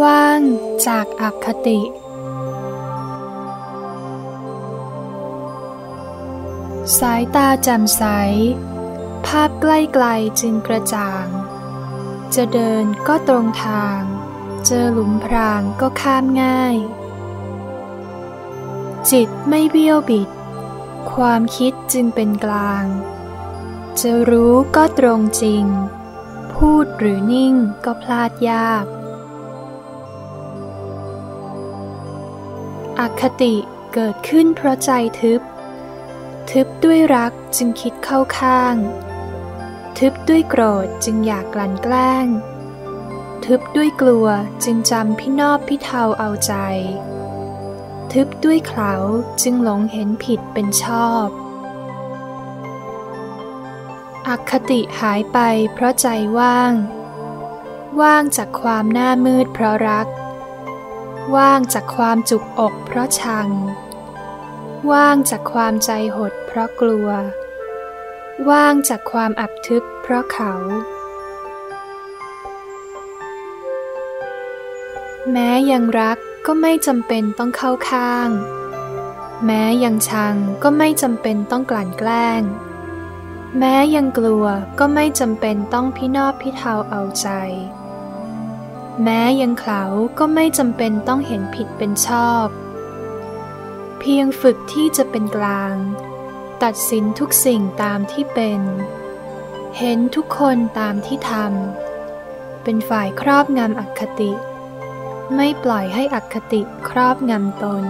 ว่างจากอคติ สายตาแจ่มใส ภาพใกล้ๆจึงกระจ่าง จะเดินก็ตรงทาง เจอหลุมพรางก็ข้ามง่าย จิตไม่เบี้ยวบิด ความคิดจึงเป็นกลาง จะรู้ก็ตรงจริง พูดหรือนิ่งก็พลาดยาก อคติเกิดขึ้นเพราะใจทึบ ทึบด้วยรักจึงคิดเข้าข้าง ทึบด้วยโกรธจึงอยากกลั่นแกล้ง ทึบด้วยกลัวจึงจำพี่นอบพี่เทาเอาใจ ทึบด้วยเขาจึงหลงเห็นผิดเป็นชอบอคติหายไปเพราะใจว่าง ว่างจากความหน้ามืดเพราะรัก ว่างจากความจุกอกเพราะชัง ว่างจากความใจหดเพราะกลัว ว่างจากความอับทึบเพราะเขา แม้ยังรักก็ไม่จำเป็นต้องเข้าข้าง แม้ยังชังก็ไม่จำเป็นต้องกลั่นแกล้ง แม้ยังกลัวก็ไม่จำเป็นต้องพินอบพิเทาเอาใจ แม้ยังเขาก็ไม่จำเป็นต้องเห็นผิดเป็นชอบ เพียงฝึกที่จะเป็นกลาง ตัดสินทุกสิ่งตามที่เป็น เห็นทุกคนตามที่ทำเป็นฝ่ายครอบงำอคติ ไม่ปล่อยให้อคติครอบงำตน